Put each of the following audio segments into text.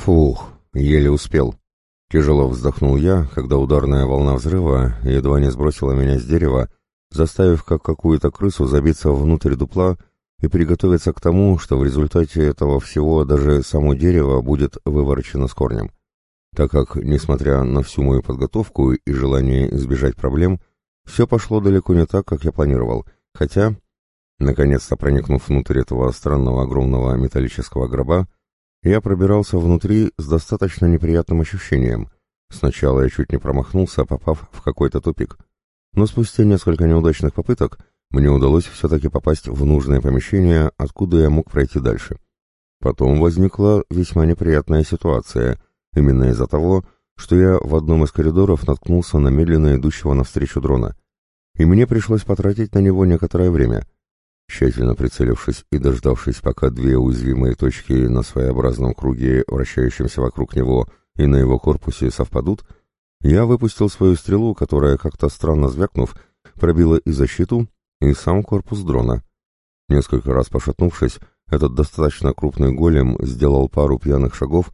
Фух, еле успел. Тяжело вздохнул я, когда ударная волна взрыва едва не сбросила меня с дерева, заставив как какую-то крысу забиться внутрь дупла и приготовиться к тому, что в результате этого всего даже само дерево будет выворочено с корнем. Так как, несмотря на всю мою подготовку и желание избежать проблем, все пошло далеко не так, как я планировал, хотя, наконец-то проникнув внутрь этого странного огромного металлического гроба, я пробирался внутри с достаточно неприятным ощущением. Сначала я чуть не промахнулся, попав в какой-то тупик. Но спустя несколько неудачных попыток мне удалось все-таки попасть в нужное помещение, откуда я мог пройти дальше. Потом возникла весьма неприятная ситуация, именно из-за того, что я в одном из коридоров наткнулся на медленно идущего навстречу дрона. И мне пришлось потратить на него некоторое время. Тщательно прицелившись и дождавшись, пока две уязвимые точки на своеобразном круге, вращающемся вокруг него и на его корпусе совпадут, я выпустил свою стрелу, которая, как-то странно звякнув, пробила и защиту, и сам корпус дрона. Несколько раз пошатнувшись, этот достаточно крупный голем сделал пару пьяных шагов,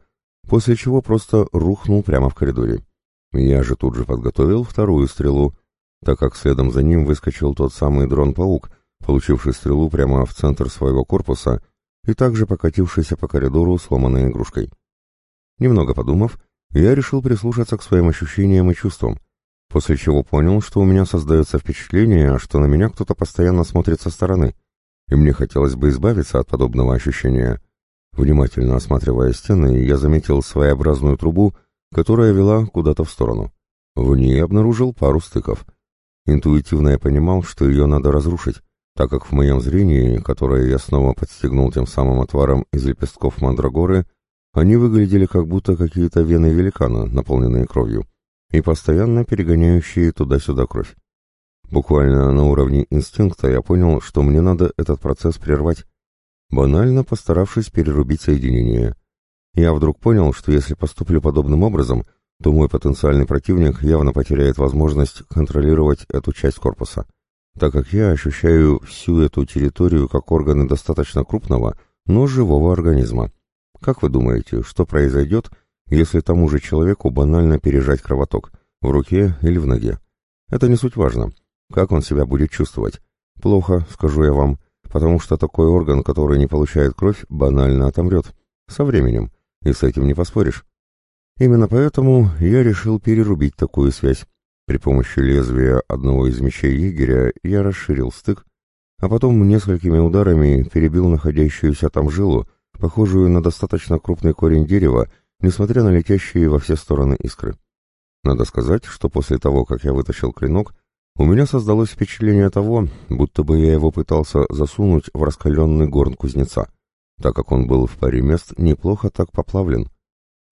после чего просто рухнул прямо в коридоре. Я же тут же подготовил вторую стрелу, так как следом за ним выскочил тот самый дрон-паук, получивший стрелу прямо в центр своего корпуса и также покатившийся по коридору сломанной игрушкой. Немного подумав, я решил прислушаться к своим ощущениям и чувствам, после чего понял, что у меня создается впечатление, что на меня кто-то постоянно смотрит со стороны, и мне хотелось бы избавиться от подобного ощущения. Внимательно осматривая стены, я заметил своеобразную трубу, которая вела куда-то в сторону. В ней обнаружил пару стыков. Интуитивно я понимал, что ее надо разрушить, так как в моем зрении, которое я снова подстегнул тем самым отваром из лепестков мандрагоры, они выглядели как будто какие-то вены великана, наполненные кровью и постоянно перегоняющие туда-сюда кровь. Буквально на уровне инстинкта я понял, что мне надо этот процесс прервать, банально постаравшись перерубить соединение. Я вдруг понял, что если поступлю подобным образом, то мой потенциальный противник явно потеряет возможность контролировать эту часть корпуса, так как я ощущаю всю эту территорию как органы достаточно крупного, но живого организма. Как вы думаете, что произойдет, если тому же человеку банально пережать кровоток, в руке или в ноге. Это не суть важно. Как он себя будет чувствовать? Плохо, скажу я вам, потому что такой орган, который не получает кровь, банально отомрет. Со временем. И с этим не поспоришь. Именно поэтому я решил перерубить такую связь. При помощи лезвия одного из мечей егеря я расширил стык, а потом несколькими ударами перебил находящуюся там жилу, похожую на достаточно крупный корень дерева, несмотря на летящие во все стороны искры. Надо сказать, что после того, как я вытащил клинок, у меня создалось впечатление того, будто бы я его пытался засунуть в раскаленный горн кузнеца, так как он был в паре мест неплохо так поплавлен.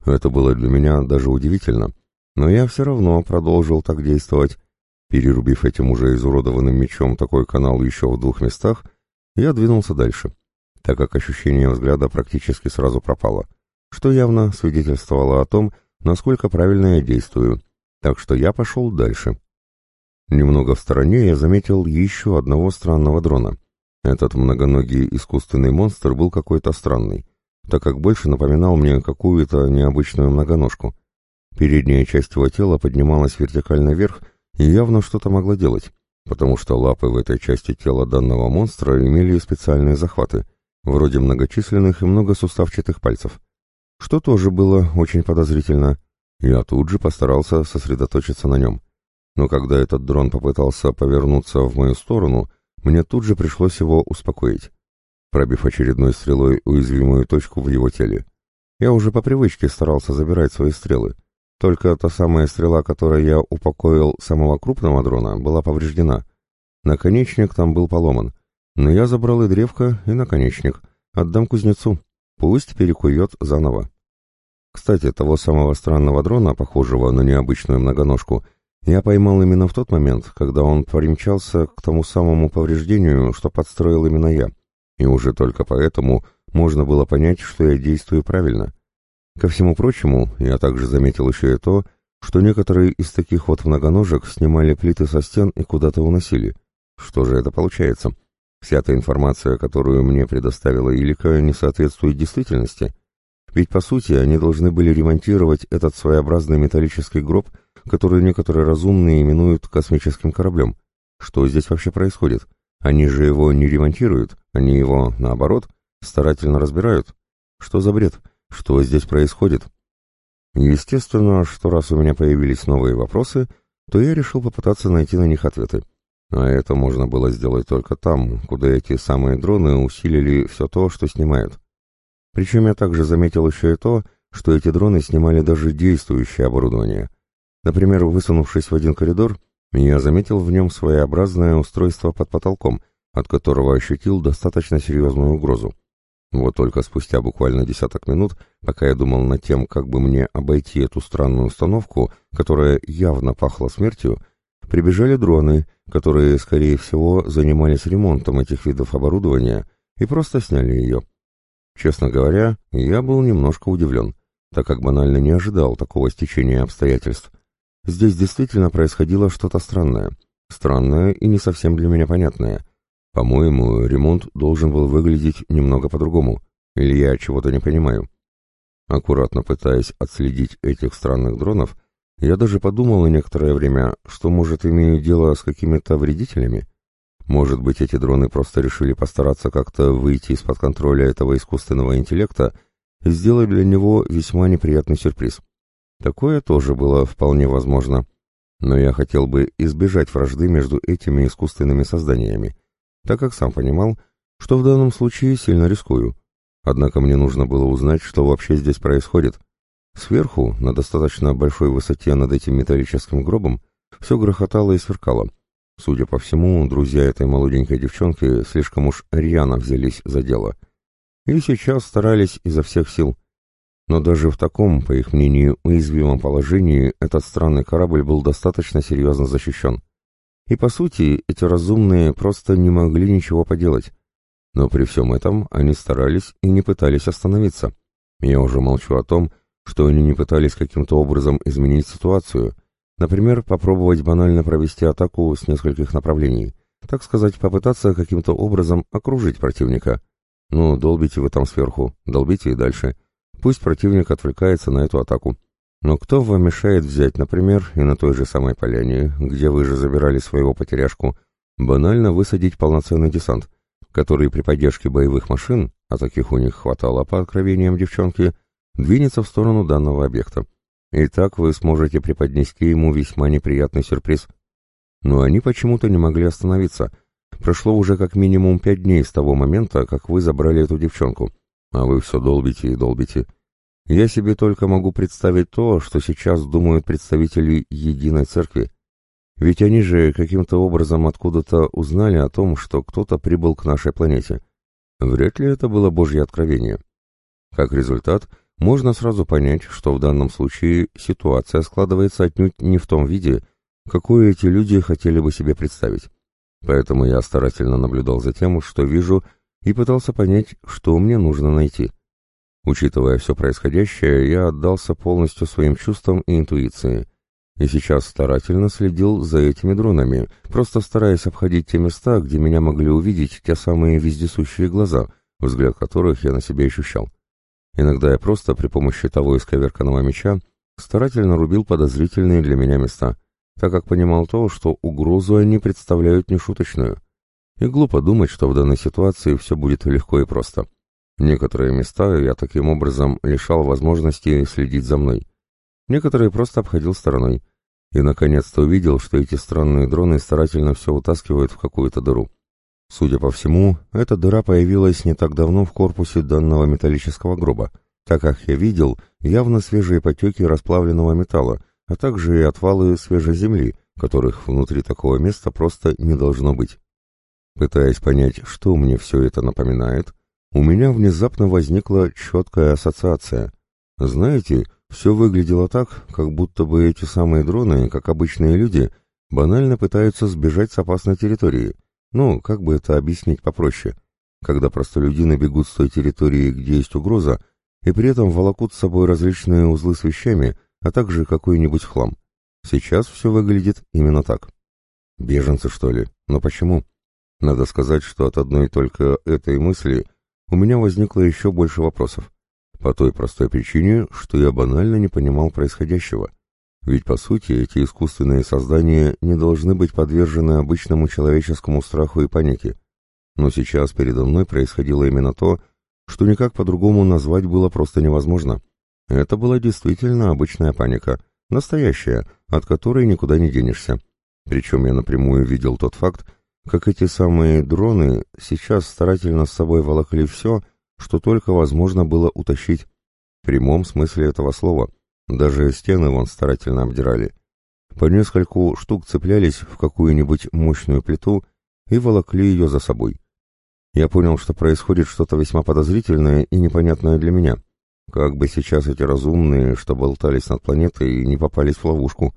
Это было для меня даже удивительно, но я все равно продолжил так действовать. Перерубив этим уже изуродованным мечом такой канал еще в двух местах, я двинулся дальше, так как ощущение взгляда практически сразу пропало что явно свидетельствовало о том, насколько правильно я действую, так что я пошел дальше. Немного в стороне я заметил еще одного странного дрона. Этот многоногий искусственный монстр был какой-то странный, так как больше напоминал мне какую-то необычную многоножку. Передняя часть его тела поднималась вертикально вверх и явно что-то могла делать, потому что лапы в этой части тела данного монстра имели специальные захваты, вроде многочисленных и многосуставчатых пальцев что тоже было очень подозрительно. Я тут же постарался сосредоточиться на нем. Но когда этот дрон попытался повернуться в мою сторону, мне тут же пришлось его успокоить, пробив очередной стрелой уязвимую точку в его теле. Я уже по привычке старался забирать свои стрелы. Только та самая стрела, которой я упокоил самого крупного дрона, была повреждена. Наконечник там был поломан. Но я забрал и древко, и наконечник. Отдам кузнецу. Пусть перекует заново. Кстати, того самого странного дрона, похожего на необычную многоножку, я поймал именно в тот момент, когда он примчался к тому самому повреждению, что подстроил именно я. И уже только поэтому можно было понять, что я действую правильно. Ко всему прочему, я также заметил еще и то, что некоторые из таких вот многоножек снимали плиты со стен и куда-то уносили. Что же это получается? Вся та информация, которую мне предоставила Илика, не соответствует действительности. Ведь, по сути, они должны были ремонтировать этот своеобразный металлический гроб, который некоторые разумные именуют космическим кораблем. Что здесь вообще происходит? Они же его не ремонтируют, они его, наоборот, старательно разбирают. Что за бред? Что здесь происходит? Естественно, что раз у меня появились новые вопросы, то я решил попытаться найти на них ответы. А это можно было сделать только там, куда эти самые дроны усилили все то, что снимают. Причем я также заметил еще и то, что эти дроны снимали даже действующее оборудование. Например, высунувшись в один коридор, я заметил в нем своеобразное устройство под потолком, от которого ощутил достаточно серьезную угрозу. Вот только спустя буквально десяток минут, пока я думал над тем, как бы мне обойти эту странную установку, которая явно пахла смертью, прибежали дроны, которые, скорее всего, занимались ремонтом этих видов оборудования и просто сняли ее. Честно говоря, я был немножко удивлен, так как банально не ожидал такого стечения обстоятельств. Здесь действительно происходило что-то странное. Странное и не совсем для меня понятное. По-моему, ремонт должен был выглядеть немного по-другому. Или я чего-то не понимаю. Аккуратно пытаясь отследить этих странных дронов, я даже подумал на некоторое время, что, может, имею дело с какими-то вредителями. Может быть, эти дроны просто решили постараться как-то выйти из-под контроля этого искусственного интеллекта и сделать для него весьма неприятный сюрприз. Такое тоже было вполне возможно. Но я хотел бы избежать вражды между этими искусственными созданиями, так как сам понимал, что в данном случае сильно рискую. Однако мне нужно было узнать, что вообще здесь происходит, Сверху, на достаточно большой высоте над этим металлическим гробом, все грохотало и сверкало. Судя по всему, друзья этой молоденькой девчонки слишком уж рьяно взялись за дело. И сейчас старались изо всех сил. Но даже в таком, по их мнению, уязвимом положении этот странный корабль был достаточно серьезно защищен. И по сути, эти разумные просто не могли ничего поделать. Но при всем этом они старались и не пытались остановиться. Я уже молчу о том, что они не пытались каким-то образом изменить ситуацию, например, попробовать банально провести атаку с нескольких направлений, так сказать, попытаться каким-то образом окружить противника. Ну, долбите вы там сверху, долбите и дальше. Пусть противник отвлекается на эту атаку. Но кто вам мешает взять, например, и на той же самой поляне, где вы же забирали своего потеряшку, банально высадить полноценный десант, который при поддержке боевых машин, а таких у них хватало по откровениям девчонки, двинется в сторону данного объекта. И так вы сможете преподнести ему весьма неприятный сюрприз. Но они почему-то не могли остановиться. Прошло уже как минимум пять дней с того момента, как вы забрали эту девчонку. А вы все долбите и долбите. Я себе только могу представить то, что сейчас думают представители Единой Церкви. Ведь они же каким-то образом откуда-то узнали о том, что кто-то прибыл к нашей планете. Вряд ли это было Божье откровение. Как результат, можно сразу понять, что в данном случае ситуация складывается отнюдь не в том виде, какую эти люди хотели бы себе представить. Поэтому я старательно наблюдал за тем, что вижу, и пытался понять, что мне нужно найти. Учитывая все происходящее, я отдался полностью своим чувствам и интуиции, и сейчас старательно следил за этими дронами, просто стараясь обходить те места, где меня могли увидеть те самые вездесущие глаза, взгляд которых я на себе ощущал. Иногда я просто при помощи того исковерканного меча старательно рубил подозрительные для меня места, так как понимал то, что угрозу они представляют нешуточную. И глупо думать, что в данной ситуации все будет легко и просто. Некоторые места я таким образом лишал возможности следить за мной. Некоторые просто обходил стороной. И наконец-то увидел, что эти странные дроны старательно все утаскивают в какую-то дыру. Судя по всему, эта дыра появилась не так давно в корпусе данного металлического гроба, так как я видел явно свежие потеки расплавленного металла, а также и отвалы свежей земли, которых внутри такого места просто не должно быть. Пытаясь понять, что мне все это напоминает, у меня внезапно возникла четкая ассоциация. Знаете, все выглядело так, как будто бы эти самые дроны, как обычные люди, банально пытаются сбежать с опасной территории — ну, как бы это объяснить попроще? Когда простолюдины бегут с той территории, где есть угроза, и при этом волокут с собой различные узлы с вещами, а также какой-нибудь хлам. Сейчас все выглядит именно так. Беженцы, что ли? Но почему? Надо сказать, что от одной только этой мысли у меня возникло еще больше вопросов. По той простой причине, что я банально не понимал происходящего. Ведь, по сути, эти искусственные создания не должны быть подвержены обычному человеческому страху и панике. Но сейчас передо мной происходило именно то, что никак по-другому назвать было просто невозможно. Это была действительно обычная паника, настоящая, от которой никуда не денешься. Причем я напрямую видел тот факт, как эти самые дроны сейчас старательно с собой волокли все, что только возможно было утащить. В прямом смысле этого слова. Даже стены вон старательно обдирали. По нескольку штук цеплялись в какую-нибудь мощную плиту и волокли ее за собой. Я понял, что происходит что-то весьма подозрительное и непонятное для меня. Как бы сейчас эти разумные, что болтались над планетой, не попались в ловушку.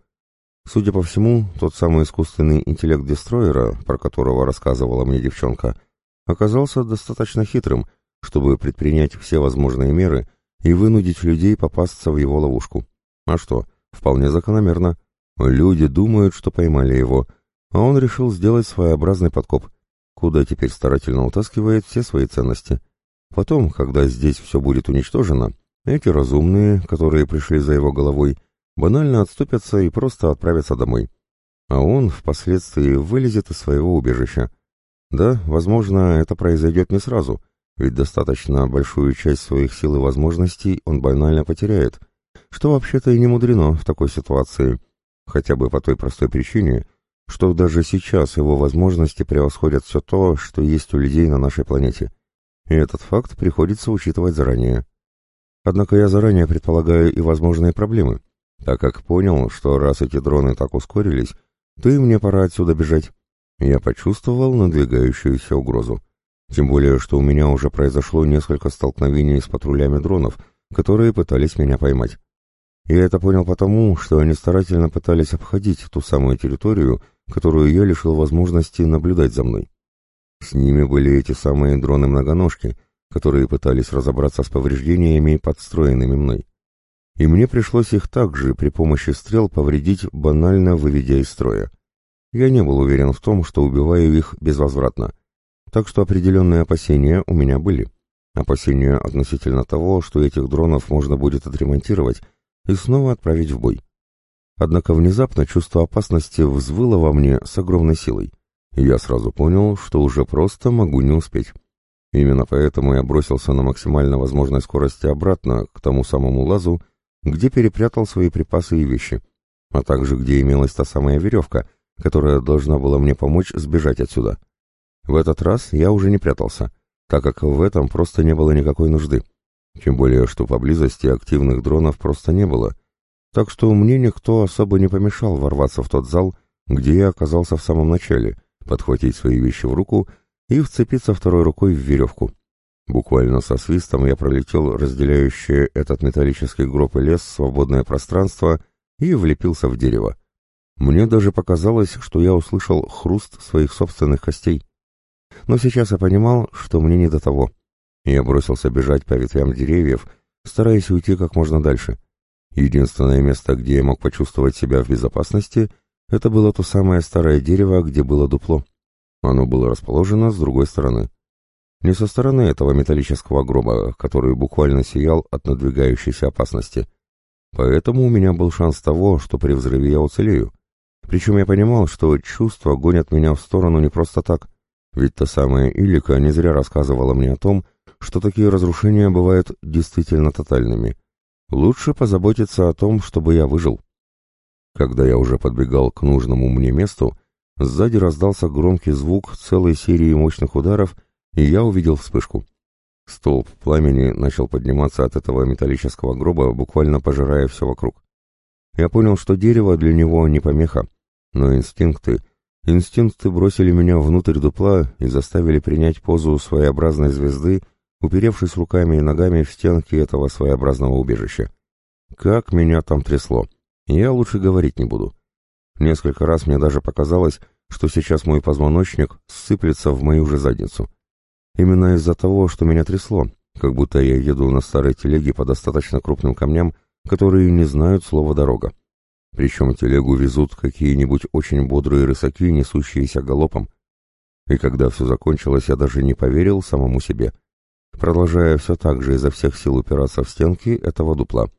Судя по всему, тот самый искусственный интеллект Дестроера, про которого рассказывала мне девчонка, оказался достаточно хитрым, чтобы предпринять все возможные меры и вынудить людей попасться в его ловушку. А что, вполне закономерно. Люди думают, что поймали его, а он решил сделать своеобразный подкоп, куда теперь старательно утаскивает все свои ценности. Потом, когда здесь все будет уничтожено, эти разумные, которые пришли за его головой, банально отступятся и просто отправятся домой. А он впоследствии вылезет из своего убежища. Да, возможно, это произойдет не сразу, ведь достаточно большую часть своих сил и возможностей он банально потеряет, что вообще-то и не мудрено в такой ситуации, хотя бы по той простой причине, что даже сейчас его возможности превосходят все то, что есть у людей на нашей планете. И этот факт приходится учитывать заранее. Однако я заранее предполагаю и возможные проблемы, так как понял, что раз эти дроны так ускорились, то и мне пора отсюда бежать. Я почувствовал надвигающуюся угрозу. Тем более, что у меня уже произошло несколько столкновений с патрулями дронов, которые пытались меня поймать. Я это понял потому, что они старательно пытались обходить ту самую территорию, которую я лишил возможности наблюдать за мной. С ними были эти самые дроны-многоножки, которые пытались разобраться с повреждениями, подстроенными мной. И мне пришлось их также при помощи стрел повредить, банально выведя из строя. Я не был уверен в том, что убиваю их безвозвратно, так что определенные опасения у меня были. Опасения относительно того, что этих дронов можно будет отремонтировать и снова отправить в бой. Однако внезапно чувство опасности взвыло во мне с огромной силой, и я сразу понял, что уже просто могу не успеть. Именно поэтому я бросился на максимально возможной скорости обратно к тому самому лазу, где перепрятал свои припасы и вещи, а также где имелась та самая веревка, которая должна была мне помочь сбежать отсюда. В этот раз я уже не прятался, так как в этом просто не было никакой нужды. Тем более, что поблизости активных дронов просто не было. Так что мне никто особо не помешал ворваться в тот зал, где я оказался в самом начале, подхватить свои вещи в руку и вцепиться второй рукой в веревку. Буквально со свистом я пролетел разделяющее этот металлический гроб и лес свободное пространство и влепился в дерево. Мне даже показалось, что я услышал хруст своих собственных костей. Но сейчас я понимал, что мне не до того. Я бросился бежать по ветвям деревьев, стараясь уйти как можно дальше. Единственное место, где я мог почувствовать себя в безопасности, это было то самое старое дерево, где было дупло. Оно было расположено с другой стороны. Не со стороны этого металлического гроба, который буквально сиял от надвигающейся опасности. Поэтому у меня был шанс того, что при взрыве я уцелею. Причем я понимал, что чувства гонят меня в сторону не просто так. Ведь та самая Илика не зря рассказывала мне о том, что такие разрушения бывают действительно тотальными. Лучше позаботиться о том, чтобы я выжил. Когда я уже подбегал к нужному мне месту, сзади раздался громкий звук целой серии мощных ударов, и я увидел вспышку. Столб пламени начал подниматься от этого металлического гроба, буквально пожирая все вокруг. Я понял, что дерево для него не помеха, но инстинкты, инстинкты бросили меня внутрь дупла и заставили принять позу своеобразной звезды, уперевшись руками и ногами в стенки этого своеобразного убежища. Как меня там трясло! Я лучше говорить не буду. Несколько раз мне даже показалось, что сейчас мой позвоночник сыплется в мою же задницу. Именно из-за того, что меня трясло, как будто я еду на старой телеге по достаточно крупным камням, которые не знают слова «дорога». Причем телегу везут какие-нибудь очень бодрые рысаки, несущиеся галопом. И когда все закончилось, я даже не поверил самому себе — продолжая все так же изо всех сил упираться в стенки этого дупла.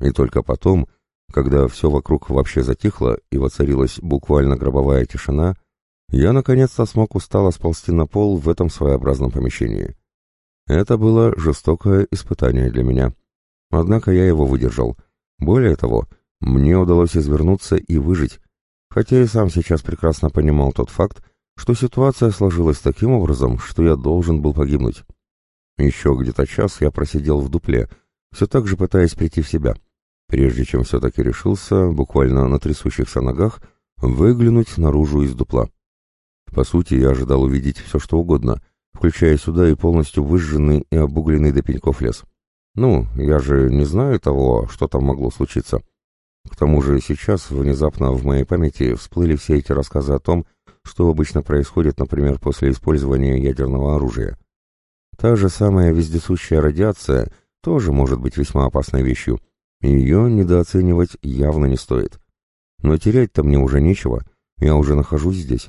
И только потом, когда все вокруг вообще затихло и воцарилась буквально гробовая тишина, я наконец-то смог устало сползти на пол в этом своеобразном помещении. Это было жестокое испытание для меня. Однако я его выдержал. Более того, мне удалось извернуться и выжить, хотя и сам сейчас прекрасно понимал тот факт, что ситуация сложилась таким образом, что я должен был погибнуть. Еще где-то час я просидел в дупле, все так же пытаясь прийти в себя, прежде чем все-таки решился, буквально на трясущихся ногах, выглянуть наружу из дупла. По сути, я ожидал увидеть все что угодно, включая сюда и полностью выжженный и обугленный до пеньков лес. Ну, я же не знаю того, что там могло случиться. К тому же сейчас внезапно в моей памяти всплыли все эти рассказы о том, что обычно происходит, например, после использования ядерного оружия. Та же самая вездесущая радиация тоже может быть весьма опасной вещью, ее недооценивать явно не стоит. Но терять-то мне уже нечего, я уже нахожусь здесь.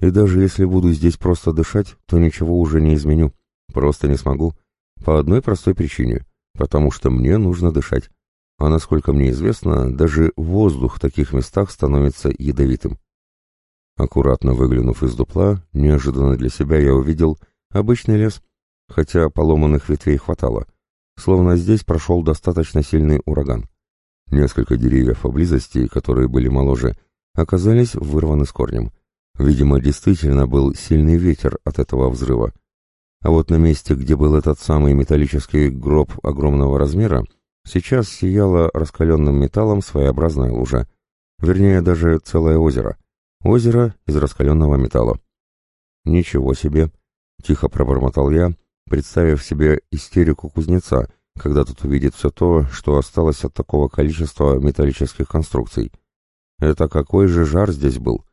И даже если буду здесь просто дышать, то ничего уже не изменю. Просто не смогу. По одной простой причине. Потому что мне нужно дышать. А насколько мне известно, даже воздух в таких местах становится ядовитым. Аккуратно выглянув из дупла, неожиданно для себя я увидел обычный лес, хотя поломанных ветвей хватало, словно здесь прошел достаточно сильный ураган. Несколько деревьев поблизости, которые были моложе, оказались вырваны с корнем. Видимо, действительно был сильный ветер от этого взрыва. А вот на месте, где был этот самый металлический гроб огромного размера, сейчас сияла раскаленным металлом своеобразная лужа. Вернее, даже целое озеро — Озеро из раскаленного металла. «Ничего себе!» — тихо пробормотал я, представив себе истерику кузнеца, когда тот увидит все то, что осталось от такого количества металлических конструкций. Это какой же жар здесь был!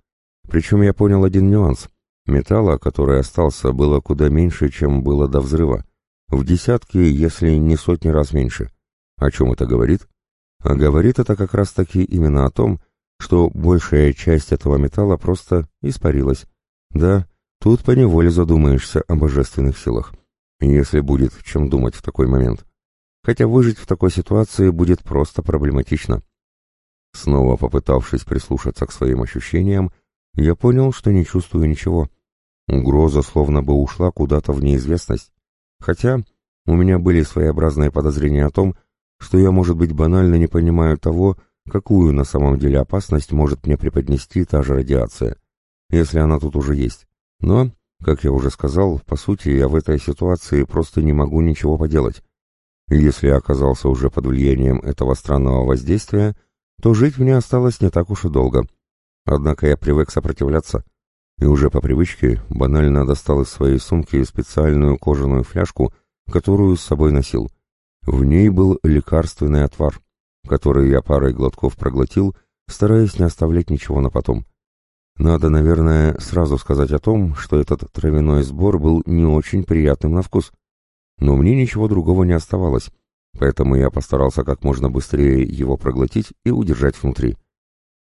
Причем я понял один нюанс. Металла, который остался, было куда меньше, чем было до взрыва. В десятки, если не сотни раз меньше. О чем это говорит? А говорит это как раз-таки именно о том, что большая часть этого металла просто испарилась. Да, тут поневоле задумаешься о божественных силах, если будет чем думать в такой момент. Хотя выжить в такой ситуации будет просто проблематично. Снова попытавшись прислушаться к своим ощущениям, я понял, что не чувствую ничего. Угроза словно бы ушла куда-то в неизвестность. Хотя у меня были своеобразные подозрения о том, что я, может быть, банально не понимаю того, какую на самом деле опасность может мне преподнести та же радиация, если она тут уже есть. Но, как я уже сказал, по сути, я в этой ситуации просто не могу ничего поделать. если я оказался уже под влиянием этого странного воздействия, то жить мне осталось не так уж и долго. Однако я привык сопротивляться, и уже по привычке банально достал из своей сумки специальную кожаную фляжку, которую с собой носил. В ней был лекарственный отвар который я парой глотков проглотил, стараясь не оставлять ничего на потом. Надо, наверное, сразу сказать о том, что этот травяной сбор был не очень приятным на вкус. Но мне ничего другого не оставалось, поэтому я постарался как можно быстрее его проглотить и удержать внутри,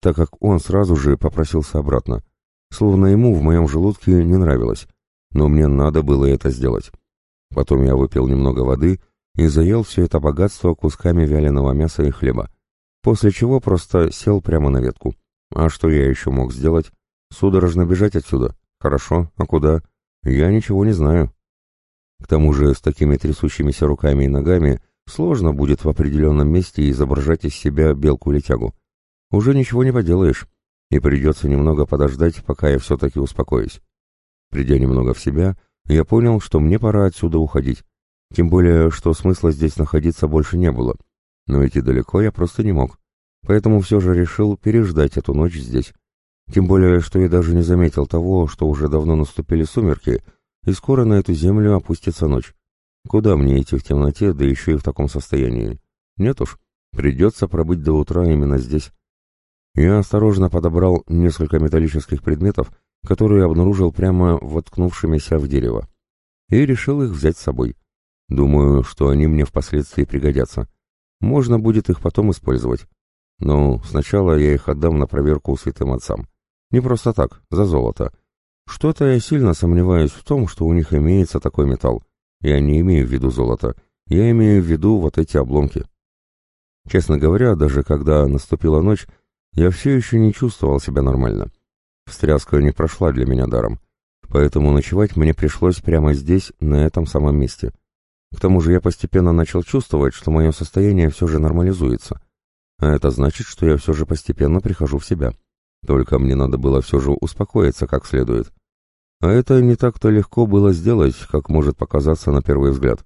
так как он сразу же попросился обратно, словно ему в моем желудке не нравилось, но мне надо было это сделать. Потом я выпил немного воды и заел все это богатство кусками вяленого мяса и хлеба, после чего просто сел прямо на ветку. А что я еще мог сделать? Судорожно бежать отсюда? Хорошо, а куда? Я ничего не знаю. К тому же с такими трясущимися руками и ногами сложно будет в определенном месте изображать из себя белку-летягу. Уже ничего не поделаешь, и придется немного подождать, пока я все-таки успокоюсь. Придя немного в себя, я понял, что мне пора отсюда уходить. Тем более, что смысла здесь находиться больше не было. Но идти далеко я просто не мог. Поэтому все же решил переждать эту ночь здесь. Тем более, что я даже не заметил того, что уже давно наступили сумерки, и скоро на эту землю опустится ночь. Куда мне идти в темноте, да еще и в таком состоянии? Нет уж, придется пробыть до утра именно здесь. Я осторожно подобрал несколько металлических предметов, которые обнаружил прямо воткнувшимися в дерево, и решил их взять с собой. Думаю, что они мне впоследствии пригодятся. Можно будет их потом использовать. Но сначала я их отдам на проверку святым отцам. Не просто так, за золото. Что-то я сильно сомневаюсь в том, что у них имеется такой металл. Я не имею в виду золото, я имею в виду вот эти обломки. Честно говоря, даже когда наступила ночь, я все еще не чувствовал себя нормально. Встряска не прошла для меня даром, поэтому ночевать мне пришлось прямо здесь, на этом самом месте. К тому же я постепенно начал чувствовать, что мое состояние все же нормализуется. А это значит, что я все же постепенно прихожу в себя. Только мне надо было все же успокоиться как следует. А это не так-то легко было сделать, как может показаться на первый взгляд.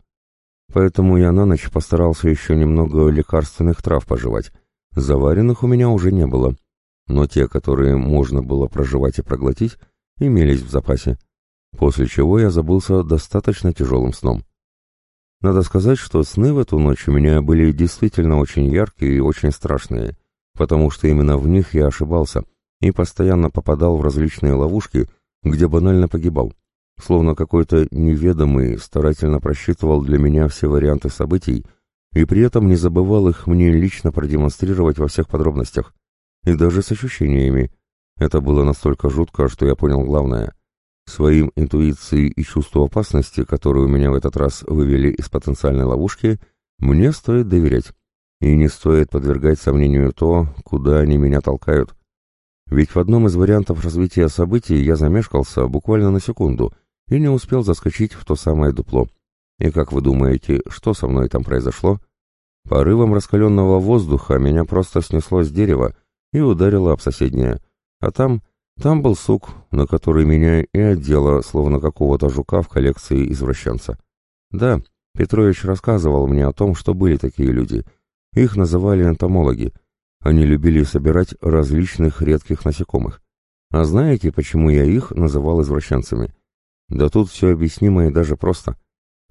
Поэтому я на ночь постарался еще немного лекарственных трав пожевать. Заваренных у меня уже не было. Но те, которые можно было проживать и проглотить, имелись в запасе. После чего я забылся достаточно тяжелым сном. Надо сказать, что сны в эту ночь у меня были действительно очень яркие и очень страшные, потому что именно в них я ошибался и постоянно попадал в различные ловушки, где банально погибал. Словно какой-то неведомый старательно просчитывал для меня все варианты событий и при этом не забывал их мне лично продемонстрировать во всех подробностях, и даже с ощущениями. Это было настолько жутко, что я понял главное. Своим интуицией и чувству опасности, которые меня в этот раз вывели из потенциальной ловушки, мне стоит доверять. И не стоит подвергать сомнению то, куда они меня толкают. Ведь в одном из вариантов развития событий я замешкался буквально на секунду — и не успел заскочить в то самое дупло. И как вы думаете, что со мной там произошло? Порывом раскаленного воздуха меня просто снесло с дерева и ударило об соседнее. А там, там был сук, на который меня и одело, словно какого-то жука в коллекции извращенца. Да, Петрович рассказывал мне о том, что были такие люди. Их называли энтомологи. Они любили собирать различных редких насекомых. А знаете, почему я их называл извращенцами? Да тут все объяснимо и даже просто.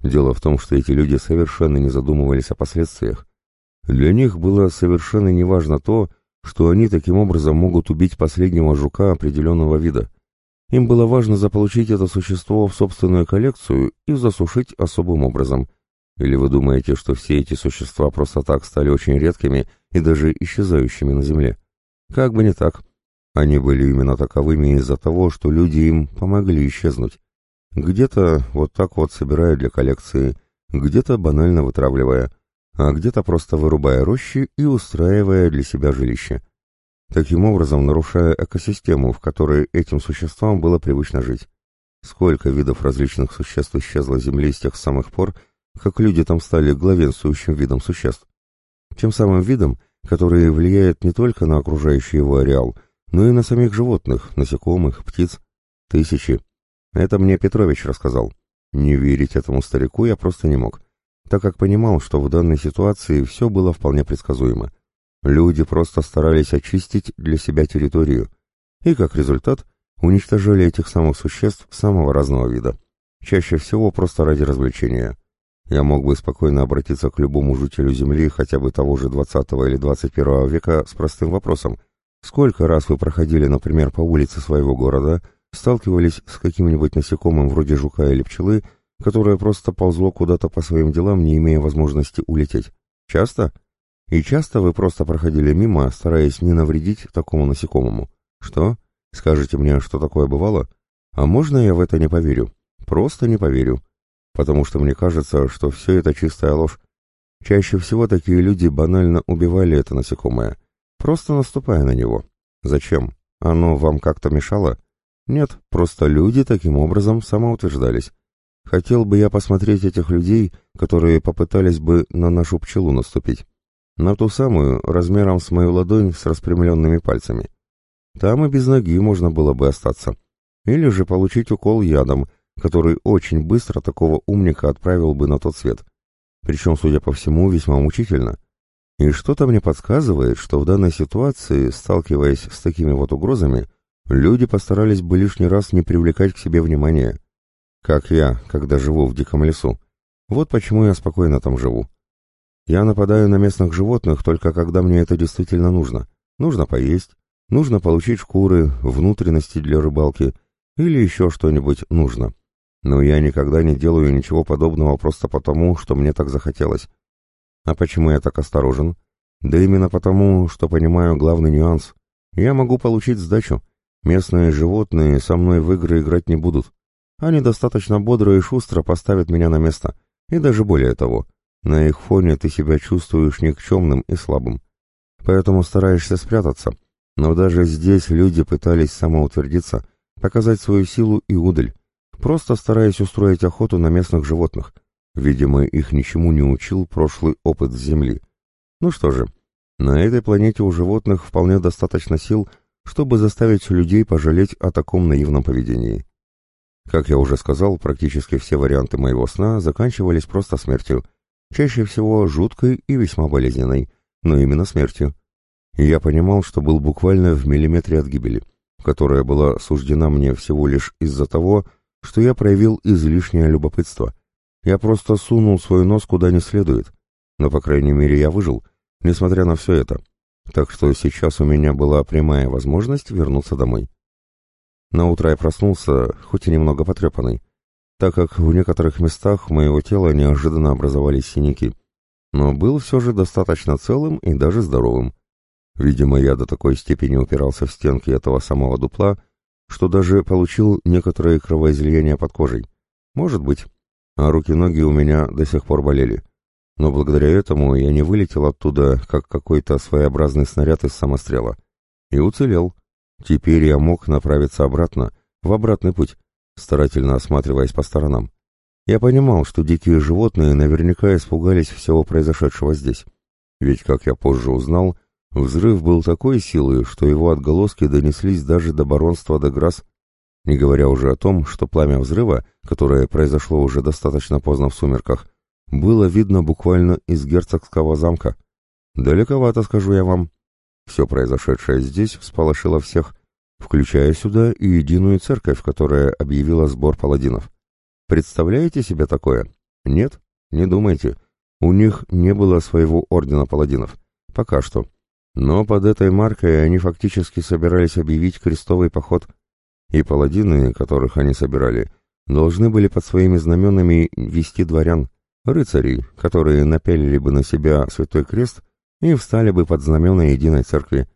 Дело в том, что эти люди совершенно не задумывались о последствиях. Для них было совершенно неважно то, что они таким образом могут убить последнего жука определенного вида. Им было важно заполучить это существо в собственную коллекцию и засушить особым образом. Или вы думаете, что все эти существа просто так стали очень редкими и даже исчезающими на Земле? Как бы не так. Они были именно таковыми из-за того, что люди им помогли исчезнуть. Где-то вот так вот собирая для коллекции, где-то банально вытравливая, а где-то просто вырубая рощи и устраивая для себя жилище. Таким образом, нарушая экосистему, в которой этим существам было привычно жить. Сколько видов различных существ исчезло с Земли с тех самых пор, как люди там стали главенствующим видом существ. Тем самым видом, который влияет не только на окружающий его ареал, но и на самих животных, насекомых, птиц. Тысячи, это мне Петрович рассказал. Не верить этому старику я просто не мог, так как понимал, что в данной ситуации все было вполне предсказуемо. Люди просто старались очистить для себя территорию, и как результат уничтожали этих самых существ самого разного вида. Чаще всего просто ради развлечения. Я мог бы спокойно обратиться к любому жителю Земли хотя бы того же 20 или 21 века с простым вопросом. Сколько раз вы проходили, например, по улице своего города сталкивались с каким-нибудь насекомым вроде жука или пчелы, которое просто ползло куда-то по своим делам, не имея возможности улететь? Часто? И часто вы просто проходили мимо, стараясь не навредить такому насекомому? Что? Скажете мне, что такое бывало? А можно я в это не поверю? Просто не поверю. Потому что мне кажется, что все это чистая ложь. Чаще всего такие люди банально убивали это насекомое, просто наступая на него. Зачем? Оно вам как-то мешало? Нет, просто люди таким образом самоутверждались. Хотел бы я посмотреть этих людей, которые попытались бы на нашу пчелу наступить. На ту самую, размером с мою ладонь с распрямленными пальцами. Там и без ноги можно было бы остаться. Или же получить укол ядом, который очень быстро такого умника отправил бы на тот свет. Причем, судя по всему, весьма мучительно. И что-то мне подсказывает, что в данной ситуации, сталкиваясь с такими вот угрозами, люди постарались бы лишний раз не привлекать к себе внимания. Как я, когда живу в диком лесу. Вот почему я спокойно там живу. Я нападаю на местных животных только когда мне это действительно нужно. Нужно поесть, нужно получить шкуры, внутренности для рыбалки или еще что-нибудь нужно. Но я никогда не делаю ничего подобного просто потому, что мне так захотелось. А почему я так осторожен? Да именно потому, что понимаю главный нюанс. Я могу получить сдачу, Местные животные со мной в игры играть не будут. они достаточно бодро и шустро поставят меня на место, и даже более того, на их фоне ты себя чувствуешь никчемным и слабым. Поэтому стараешься спрятаться, но даже здесь люди пытались самоутвердиться, показать свою силу и удаль, просто стараясь устроить охоту на местных животных. Видимо, их ничему не учил прошлый опыт Земли. Ну что же, на этой планете у животных вполне достаточно сил, чтобы заставить людей пожалеть о таком наивном поведении. Как я уже сказал, практически все варианты моего сна заканчивались просто смертью, чаще всего жуткой и весьма болезненной, но именно смертью. И я понимал, что был буквально в миллиметре от гибели, которая была суждена мне всего лишь из-за того, что я проявил излишнее любопытство. Я просто сунул свой нос куда не следует, но, по крайней мере, я выжил, несмотря на все это. Так что сейчас у меня была прямая возможность вернуться домой. На утро я проснулся, хоть и немного потрепанный, так как в некоторых местах моего тела неожиданно образовались синяки, но был все же достаточно целым и даже здоровым. Видимо, я до такой степени упирался в стенки этого самого дупла, что даже получил некоторые кровоизлияния под кожей. Может быть. А руки-ноги у меня до сих пор болели. Но благодаря этому я не вылетел оттуда, как какой-то своеобразный снаряд из самострела. И уцелел. Теперь я мог направиться обратно, в обратный путь, старательно осматриваясь по сторонам. Я понимал, что дикие животные наверняка испугались всего произошедшего здесь. Ведь, как я позже узнал, взрыв был такой силы, что его отголоски донеслись даже до баронства Деграсс, не говоря уже о том, что пламя взрыва, которое произошло уже достаточно поздно в сумерках, было видно буквально из герцогского замка. Далековато, скажу я вам. Все произошедшее здесь всполошило всех, включая сюда и единую церковь, которая объявила сбор паладинов. Представляете себе такое? Нет? Не думайте. У них не было своего ордена паладинов. Пока что. Но под этой маркой они фактически собирались объявить крестовый поход. И паладины, которых они собирали, должны были под своими знаменами вести дворян, рыцарей, которые напялили бы на себя святой крест и встали бы под знамена единой церкви.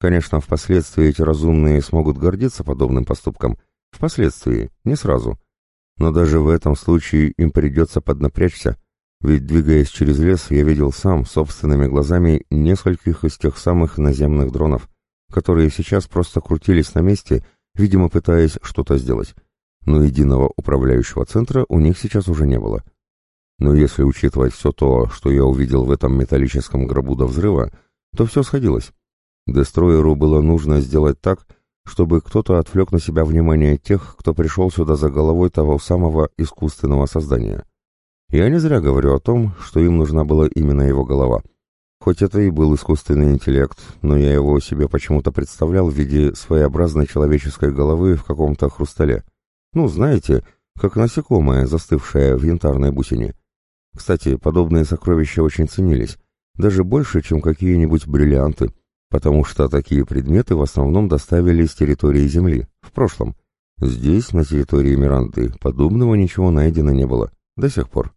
Конечно, впоследствии эти разумные смогут гордиться подобным поступком. Впоследствии, не сразу. Но даже в этом случае им придется поднапрячься, ведь, двигаясь через лес, я видел сам, собственными глазами, нескольких из тех самых наземных дронов, которые сейчас просто крутились на месте, видимо, пытаясь что-то сделать. Но единого управляющего центра у них сейчас уже не было. Но если учитывать все то, что я увидел в этом металлическом гробу до взрыва, то все сходилось. Дестройеру было нужно сделать так, чтобы кто-то отвлек на себя внимание тех, кто пришел сюда за головой того самого искусственного создания. Я не зря говорю о том, что им нужна была именно его голова. Хоть это и был искусственный интеллект, но я его себе почему-то представлял в виде своеобразной человеческой головы в каком-то хрустале. Ну, знаете, как насекомое, застывшее в янтарной бусине. Кстати, подобные сокровища очень ценились, даже больше, чем какие-нибудь бриллианты, потому что такие предметы в основном доставили с территории Земли, в прошлом. Здесь, на территории Миранты, подобного ничего найдено не было, до сих пор.